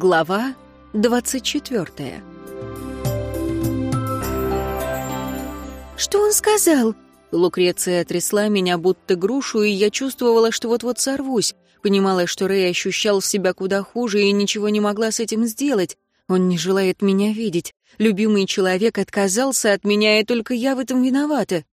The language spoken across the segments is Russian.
Глава 24 «Что он сказал?» Лукреция трясла меня будто грушу, и я чувствовала, что вот-вот сорвусь. Понимала, что Рэй ощущал себя куда хуже и ничего не могла с этим сделать. Он не желает меня видеть. Любимый человек отказался от меня, и только я в этом виновата.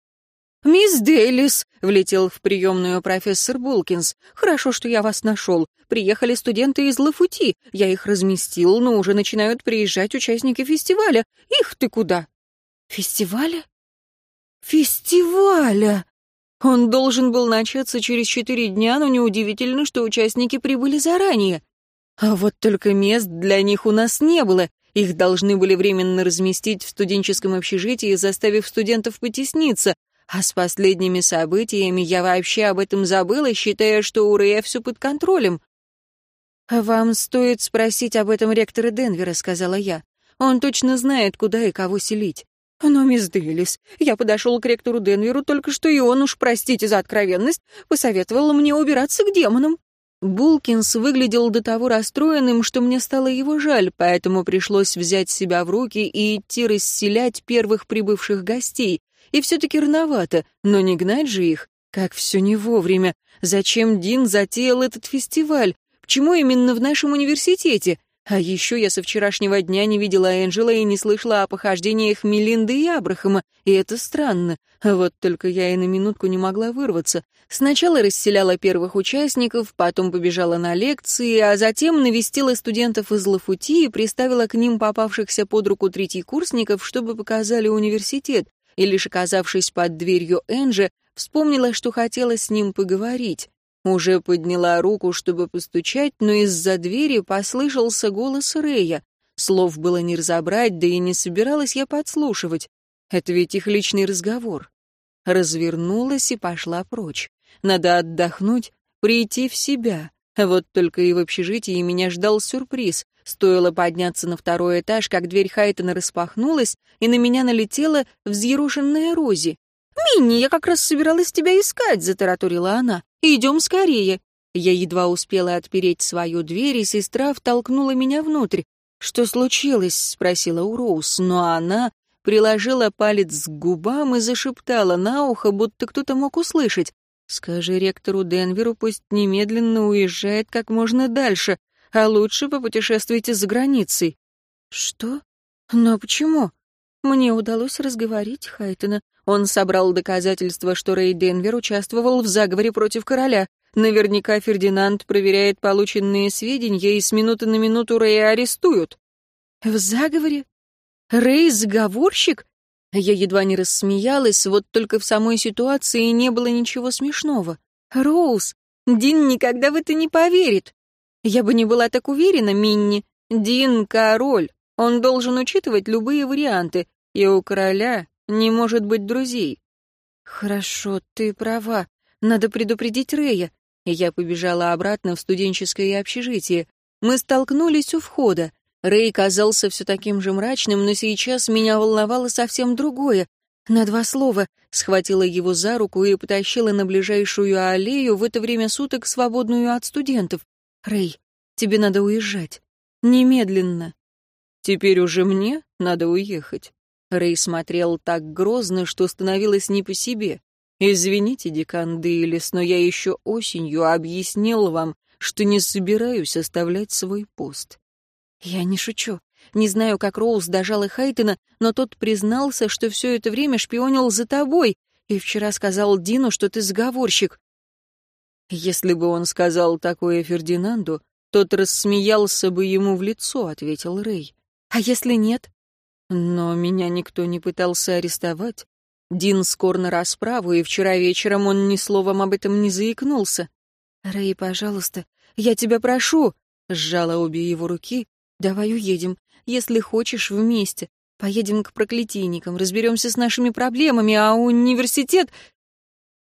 «Мисс Дейлис!» — влетел в приемную профессор Булкинс. «Хорошо, что я вас нашел. Приехали студенты из Лафути. Я их разместил, но уже начинают приезжать участники фестиваля. Их ты куда?» «Фестиваля?» «Фестиваля!» Он должен был начаться через четыре дня, но неудивительно, что участники прибыли заранее. А вот только мест для них у нас не было. Их должны были временно разместить в студенческом общежитии, заставив студентов потесниться. А с последними событиями я вообще об этом забыла, считая, что у Рэя все под контролем. «Вам стоит спросить об этом ректора Денвера», — сказала я. «Он точно знает, куда и кого селить». «Но, мисс Дейлис, я подошел к ректору Денверу только что, и он уж, простите за откровенность, посоветовал мне убираться к демонам». Булкинс выглядел до того расстроенным, что мне стало его жаль, поэтому пришлось взять себя в руки и идти расселять первых прибывших гостей. И все-таки рановато, но не гнать же их. Как все не вовремя. Зачем Дин затеял этот фестиваль? Почему именно в нашем университете? А еще я со вчерашнего дня не видела Энджела и не слышала о похождениях Мелинды и Абрахама, и это странно. Вот только я и на минутку не могла вырваться. Сначала расселяла первых участников, потом побежала на лекции, а затем навестила студентов из Лафути и приставила к ним попавшихся под руку третьекурсников, чтобы показали университет, и лишь оказавшись под дверью Энджи, вспомнила, что хотела с ним поговорить. Уже подняла руку, чтобы постучать, но из-за двери послышался голос Рэя. Слов было не разобрать, да и не собиралась я подслушивать. Это ведь их личный разговор. Развернулась и пошла прочь. Надо отдохнуть, прийти в себя. Вот только и в общежитии меня ждал сюрприз. Стоило подняться на второй этаж, как дверь Хайтона распахнулась, и на меня налетела взъерушенная Рози. «Минни, я как раз собиралась тебя искать», — затараторила она. «Идем скорее». Я едва успела отпереть свою дверь, и сестра втолкнула меня внутрь. «Что случилось?» — спросила у Роуз, но она приложила палец к губам и зашептала на ухо, будто кто-то мог услышать. «Скажи ректору Денверу, пусть немедленно уезжает как можно дальше, а лучше попутешествуйте за границей». «Что? Но почему?» Мне удалось разговорить Хайтона. Он собрал доказательства, что Рэй Денвер участвовал в заговоре против короля. Наверняка Фердинанд проверяет полученные сведения, и с минуты на минуту Рэя арестуют. В заговоре? Рэй заговорщик? Я едва не рассмеялась, вот только в самой ситуации не было ничего смешного. Роуз, Дин никогда в это не поверит. Я бы не была так уверена, Минни. Дин — король. Он должен учитывать любые варианты, и у короля не может быть друзей. Хорошо, ты права. Надо предупредить Рэя. И я побежала обратно в студенческое общежитие. Мы столкнулись у входа. Рэй казался все таким же мрачным, но сейчас меня волновало совсем другое. На два слова схватила его за руку и потащила на ближайшую аллею, в это время суток свободную от студентов. «Рэй, тебе надо уезжать. Немедленно». «Теперь уже мне надо уехать». Рэй смотрел так грозно, что становилось не по себе. «Извините, декан Дейлис, но я еще осенью объяснил вам, что не собираюсь оставлять свой пост». «Я не шучу. Не знаю, как Роуз дожал и Хайтона, но тот признался, что все это время шпионил за тобой, и вчера сказал Дину, что ты заговорщик». «Если бы он сказал такое Фердинанду, тот рассмеялся бы ему в лицо», — ответил Рэй. «А если нет?» Но меня никто не пытался арестовать. Дин скор на расправу, и вчера вечером он ни словом об этом не заикнулся. «Рэй, пожалуйста, я тебя прошу!» — сжала обе его руки. «Давай уедем, если хочешь, вместе. Поедем к проклятийникам, разберемся с нашими проблемами, а университет...»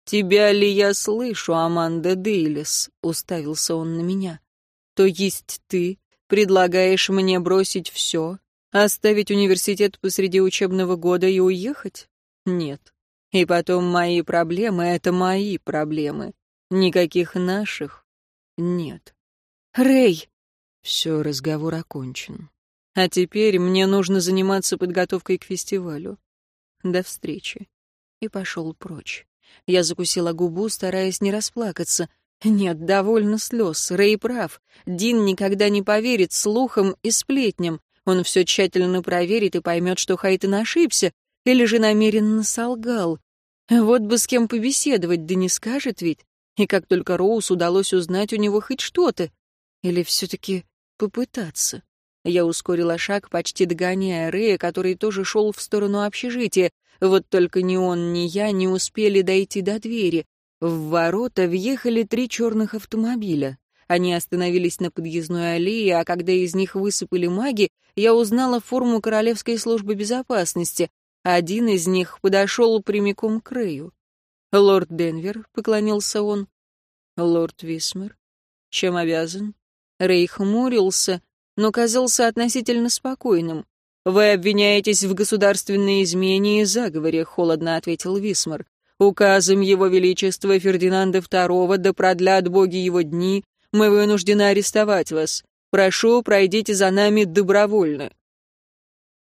«Тебя ли я слышу, Аманда Дейлис?» — уставился он на меня. «То есть ты предлагаешь мне бросить все Оставить университет посреди учебного года и уехать? Нет. И потом мои проблемы — это мои проблемы. Никаких наших нет. Рэй! Все, разговор окончен. А теперь мне нужно заниматься подготовкой к фестивалю. До встречи. И пошел прочь. Я закусила губу, стараясь не расплакаться. Нет, довольно слез. Рэй прав. Дин никогда не поверит слухам и сплетням. Он все тщательно проверит и поймет, что Хайтон ошибся, или же намеренно солгал. Вот бы с кем побеседовать, да не скажет ведь. И как только Роуз удалось узнать у него хоть что-то. Или все-таки попытаться. Я ускорила шаг, почти догоняя Рэя, который тоже шел в сторону общежития. Вот только ни он, ни я не успели дойти до двери. В ворота въехали три черных автомобиля. Они остановились на подъездной аллее, а когда из них высыпали маги, я узнала форму Королевской службы безопасности. Один из них подошел прямиком к Рэю. «Лорд Денвер», — поклонился он. «Лорд Висмер. Чем обязан?» Рэй хмурился, но казался относительно спокойным. «Вы обвиняетесь в государственной измене и заговоре», — холодно ответил Висмар. «Указом Его Величества Фердинанда II, да продлят боги его дни, мы вынуждены арестовать вас. Прошу, пройдите за нами добровольно».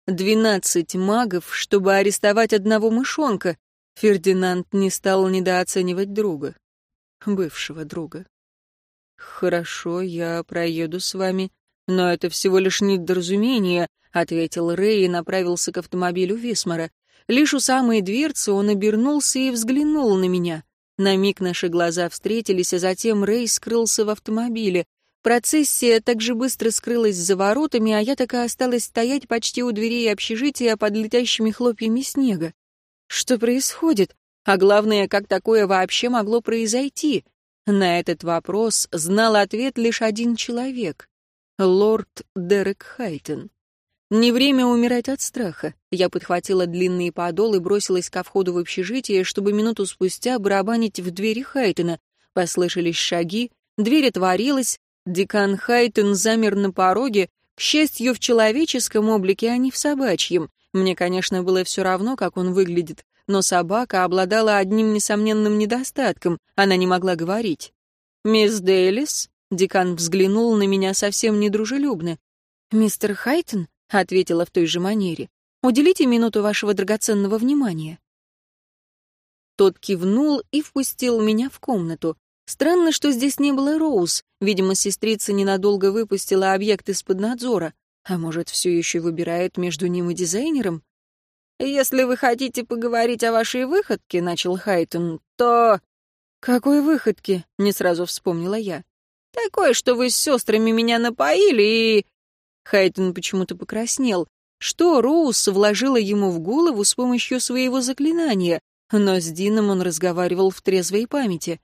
Двенадцать магов, чтобы арестовать одного мышонка. Фердинанд не стал недооценивать друга. Бывшего друга. «Хорошо, я проеду с вами», «Но это всего лишь недоразумение», — ответил Рэй и направился к автомобилю Висмара. Лишь у самой дверцы он обернулся и взглянул на меня. На миг наши глаза встретились, а затем Рэй скрылся в автомобиле. Процессия так же быстро скрылась за воротами, а я так и осталась стоять почти у дверей общежития под летящими хлопьями снега. Что происходит? А главное, как такое вообще могло произойти? На этот вопрос знал ответ лишь один человек лорд Дерек Хайтон. Не время умирать от страха. Я подхватила длинный подол и бросилась ко входу в общежитие, чтобы минуту спустя барабанить в двери Хайтона. Послышались шаги, дверь отворилась, декан Хайтон замер на пороге, к счастью, в человеческом облике, а не в собачьем. Мне, конечно, было все равно, как он выглядит, но собака обладала одним несомненным недостатком — она не могла говорить. «Мисс Дейлис?» Декан взглянул на меня совсем недружелюбно. «Мистер Хайтон», — ответила в той же манере, — «уделите минуту вашего драгоценного внимания». Тот кивнул и впустил меня в комнату. Странно, что здесь не было Роуз. Видимо, сестрица ненадолго выпустила объект из-под надзора. А может, все еще выбирает между ним и дизайнером? «Если вы хотите поговорить о вашей выходке», — начал Хайтон, — то...» «Какой выходке?» — не сразу вспомнила я. Такое, что вы с сестрами меня напоили и...» Хайтон почему-то покраснел. Что Роуз вложила ему в голову с помощью своего заклинания? Но с Дином он разговаривал в трезвой памяти.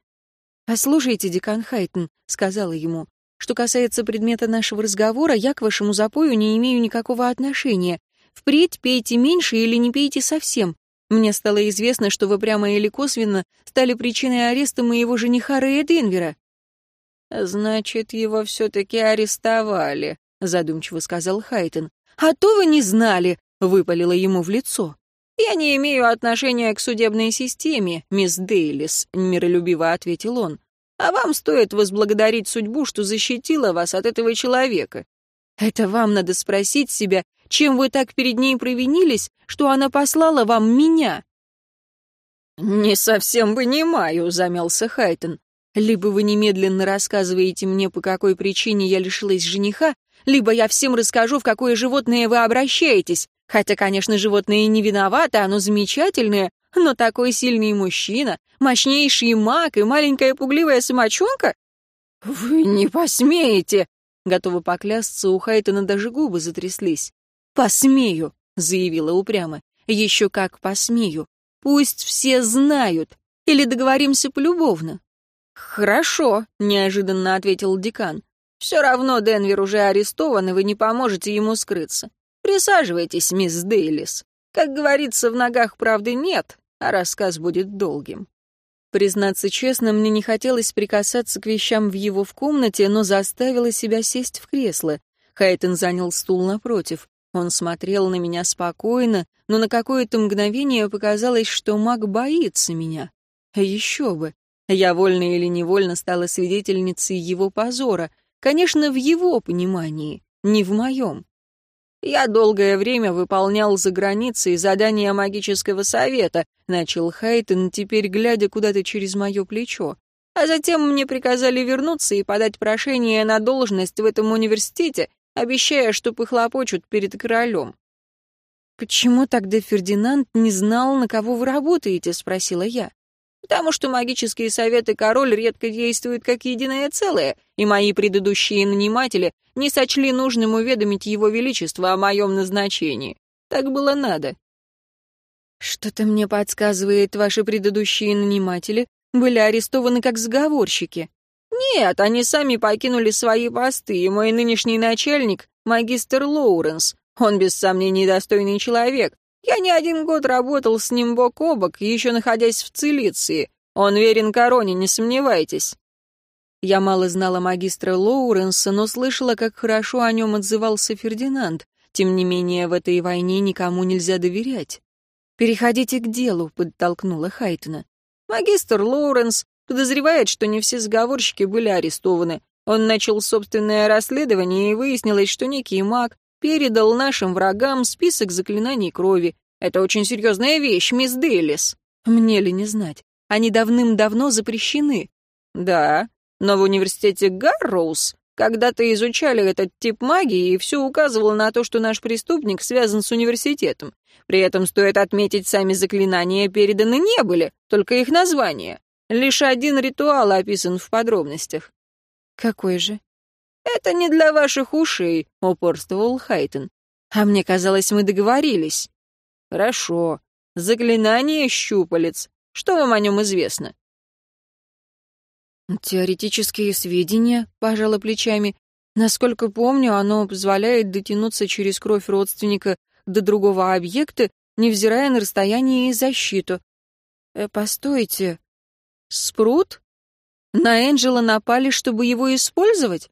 «Послушайте, декан Хайтон», — сказала ему, «что касается предмета нашего разговора, я к вашему запою не имею никакого отношения. Впредь пейте меньше или не пейте совсем. Мне стало известно, что вы прямо или косвенно стали причиной ареста моего жениха Рэя Денвера. «Значит, его все-таки арестовали», — задумчиво сказал Хайтон. «А то вы не знали», — выпалило ему в лицо. «Я не имею отношения к судебной системе, мисс Дейлис», — миролюбиво ответил он. «А вам стоит возблагодарить судьбу, что защитила вас от этого человека. Это вам надо спросить себя, чем вы так перед ней провинились, что она послала вам меня?» «Не совсем понимаю», — замялся Хайтон. Либо вы немедленно рассказываете мне, по какой причине я лишилась жениха, либо я всем расскажу, в какое животное вы обращаетесь. Хотя, конечно, животное не виновато, оно замечательное, но такой сильный мужчина, мощнейший маг и маленькая пугливая самочонка? Вы не посмеете! Готова поклясться, у Хайтона даже губы затряслись. «Посмею», — заявила упрямо. «Еще как посмею. Пусть все знают. Или договоримся полюбовно. «Хорошо», — неожиданно ответил декан. «Все равно Денвер уже арестован, и вы не поможете ему скрыться. Присаживайтесь, мисс Дейлис. Как говорится, в ногах правды нет, а рассказ будет долгим». Признаться честно, мне не хотелось прикасаться к вещам в его в комнате, но заставила себя сесть в кресло. Хайтон занял стул напротив. Он смотрел на меня спокойно, но на какое-то мгновение показалось, что маг боится меня. Еще бы. Я вольно или невольно стала свидетельницей его позора. Конечно, в его понимании, не в моем. «Я долгое время выполнял за границей задания магического совета», — начал Хайтон, теперь глядя куда-то через мое плечо. «А затем мне приказали вернуться и подать прошение на должность в этом университете, обещая, что похлопочут перед королем». «Почему тогда Фердинанд не знал, на кого вы работаете?» — спросила я. «Потому что магические советы король редко действуют как единое целое, и мои предыдущие наниматели не сочли нужным уведомить его величество о моем назначении. Так было надо. Что-то мне подсказывает, ваши предыдущие наниматели были арестованы как заговорщики. Нет, они сами покинули свои посты, и мой нынешний начальник — магистр Лоуренс. Он, без сомнений, достойный человек. Я не один год работал с ним бок о бок, еще находясь в Цилиции. Он верен короне, не сомневайтесь. Я мало знала магистра Лоуренса, но слышала, как хорошо о нем отзывался Фердинанд. Тем не менее, в этой войне никому нельзя доверять. «Переходите к делу», — подтолкнула Хайтона. «Магистр Лоуренс подозревает, что не все заговорщики были арестованы. Он начал собственное расследование, и выяснилось, что некий маг передал нашим врагам список заклинаний крови. Это очень серьезная вещь, мисс Дейлис. Мне ли не знать? Они давным-давно запрещены. Да, но в университете Гарроуз когда-то изучали этот тип магии, и все указывало на то, что наш преступник связан с университетом. При этом стоит отметить, сами заклинания переданы не были, только их название. Лишь один ритуал описан в подробностях. Какой же? Это не для ваших ушей, упорствовал Хайтон. А мне казалось, мы договорились. Хорошо. Заклинание щупалец. Что вам о нем известно? «Теоретические сведения», — пожала плечами. «Насколько помню, оно позволяет дотянуться через кровь родственника до другого объекта, невзирая на расстояние и защиту. Э, постойте. Спрут? На Энджела напали, чтобы его использовать?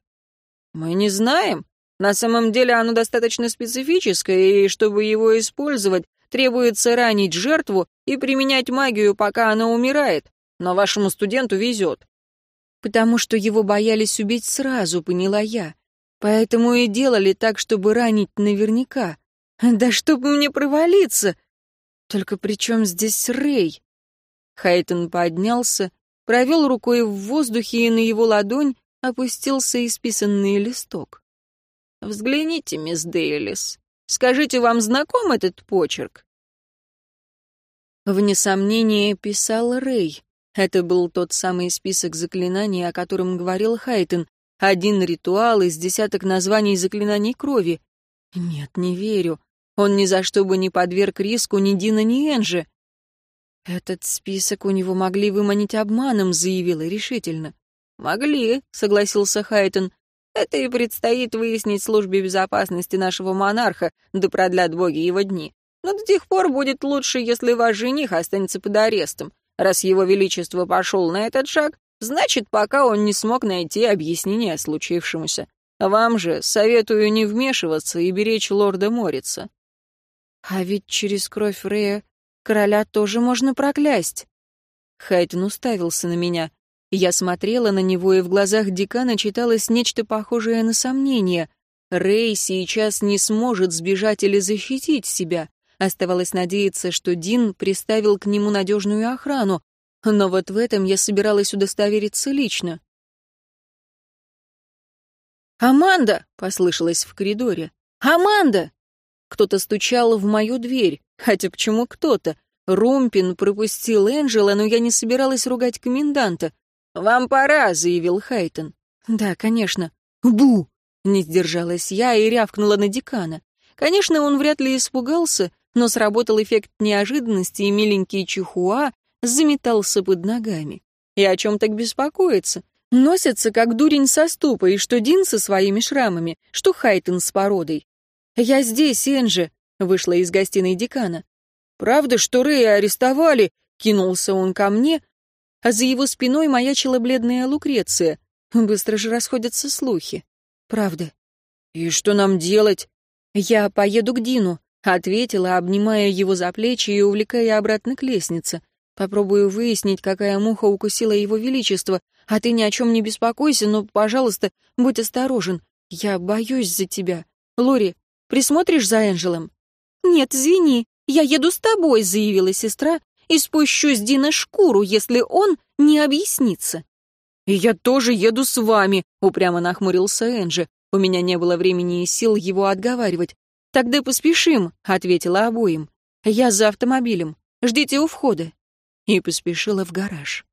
Мы не знаем. На самом деле оно достаточно специфическое, и чтобы его использовать, требуется ранить жертву и применять магию, пока она умирает. Но вашему студенту везет потому что его боялись убить сразу, поняла я. Поэтому и делали так, чтобы ранить наверняка. Да чтоб мне провалиться! Только при чем здесь Рэй? Хайтон поднялся, провел рукой в воздухе, и на его ладонь опустился исписанный листок. «Взгляните, мисс Дейлис. Скажите, вам знаком этот почерк?» Вне сомнения писал Рэй. Это был тот самый список заклинаний, о котором говорил Хайтен. Один ритуал из десяток названий заклинаний крови. Нет, не верю. Он ни за что бы не подверг риску ни Дина, ни Энжи. «Этот список у него могли выманить обманом», — заявила решительно. «Могли», — согласился Хайтон. «Это и предстоит выяснить службе безопасности нашего монарха, да продлят боги его дни. Но до тех пор будет лучше, если ваш жених останется под арестом. Раз его величество пошел на этот шаг, значит, пока он не смог найти объяснение случившемуся. Вам же советую не вмешиваться и беречь лорда Морица. А ведь через кровь Рея короля тоже можно проклясть. Хайтон уставился на меня. Я смотрела на него, и в глазах декана читалось нечто похожее на сомнение. Рэй сейчас не сможет сбежать или защитить себя. Оставалось надеяться, что Дин приставил к нему надежную охрану, но вот в этом я собиралась удостовериться лично. «Аманда!» — послышалось в коридоре. «Аманда!» Кто-то стучал в мою дверь. Хотя почему кто-то? Румпин пропустил Энджела, но я не собиралась ругать коменданта. «Вам пора», — заявил Хайтон. «Да, конечно». «Бу!» — не сдержалась я и рявкнула на декана. Конечно, он вряд ли испугался, но сработал эффект неожиданности, и миленький Чихуа заметался под ногами. И о чем так беспокоиться? Носится, как дурень со ступа, и что Дин со своими шрамами, что Хайтон с породой. «Я здесь, Энджи», — вышла из гостиной декана. «Правда, что Рэя арестовали?» — кинулся он ко мне, а за его спиной маячила бледная Лукреция. Быстро же расходятся слухи. «Правда». «И что нам делать?» «Я поеду к Дину. Ответила, обнимая его за плечи и увлекая обратно к лестнице. Попробую выяснить, какая муха укусила его величество, А ты ни о чем не беспокойся, но, пожалуйста, будь осторожен. Я боюсь за тебя. Лори, присмотришь за Энджелом?» «Нет, извини, я еду с тобой», — заявила сестра, «и спущу с Дина шкуру, если он не объяснится». я тоже еду с вами», — упрямо нахмурился Энджи. У меня не было времени и сил его отговаривать. «Тогда поспешим», — ответила обоим. «Я за автомобилем. Ждите у входа». И поспешила в гараж.